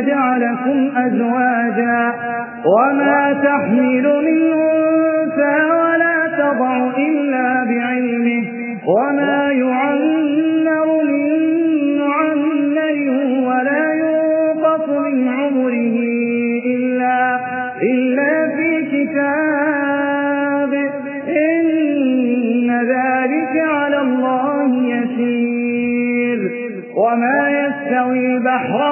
جعلكم أزواجا وما تحمل من أنثى ولا تضع إلا بعلمه وما يعمر من معمر ولا ينقص من عمره إلا, إلا في كتاب. إن ذلك على الله يسير. وما يستوي البحران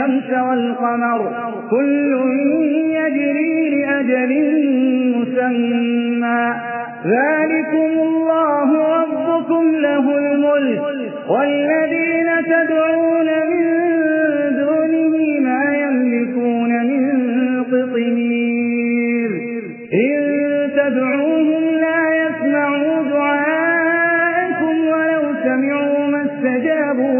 والشمس والقمر. كل يجري لأجل مسمى. ذلكم الله ربكم له الملك. والذين تدعون من دونه ما يملكون من قطمير. إن تدعوهم لا يسمعوا دعاءكم ولو سمعوا ما استجابوا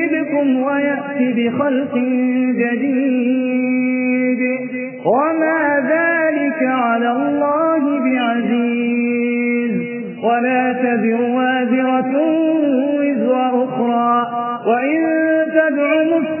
يذهبكم ويأتي بخلق جديد. وما ذلك على الله بعزيز. ولا تذر وازرة وزر أخرى. وإن تدع مثقلة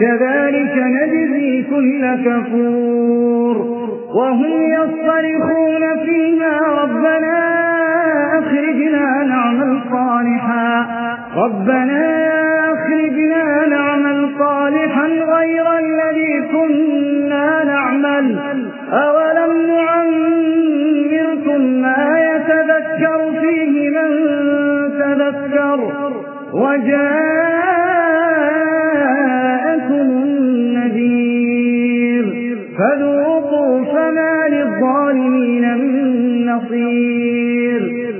كذلك نجزي كل كفور وهم يصطرخون فيها ربنا أخرجنا نعمل صالحا ربنا أخرجنا نعمل صالحا غير الذي كنا نعمل أولم نعمركم ما يتذكر فيه من تذكر وجاءكم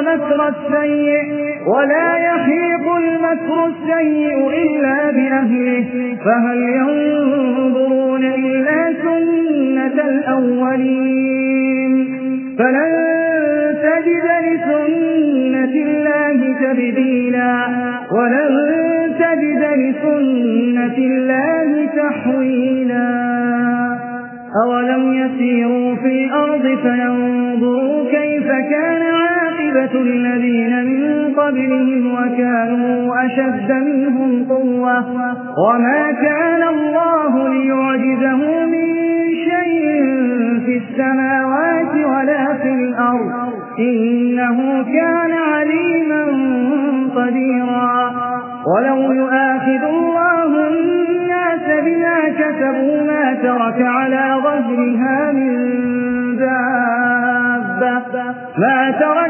ومكر السيء ولا يحيق المكر السيء إلا بأهله. فهل ينظرون إلا سنة الأولين؟ فلن تجد لسنة الله تبديلا. ولن تجد لسنة الله تحويلا. أولم يسيروا في الأرض فينظروا كيف كان عاقبة الذين من قبلهم وكانوا أشد منهم قوة. وما كان الله ليعجزه من شيء في السماوات ولا في الأرض. إنه كان عليما قديرا. ولو يؤاخذ الله الناس بما كسبوا ما ترك على ظهرها من دابة. ما ترك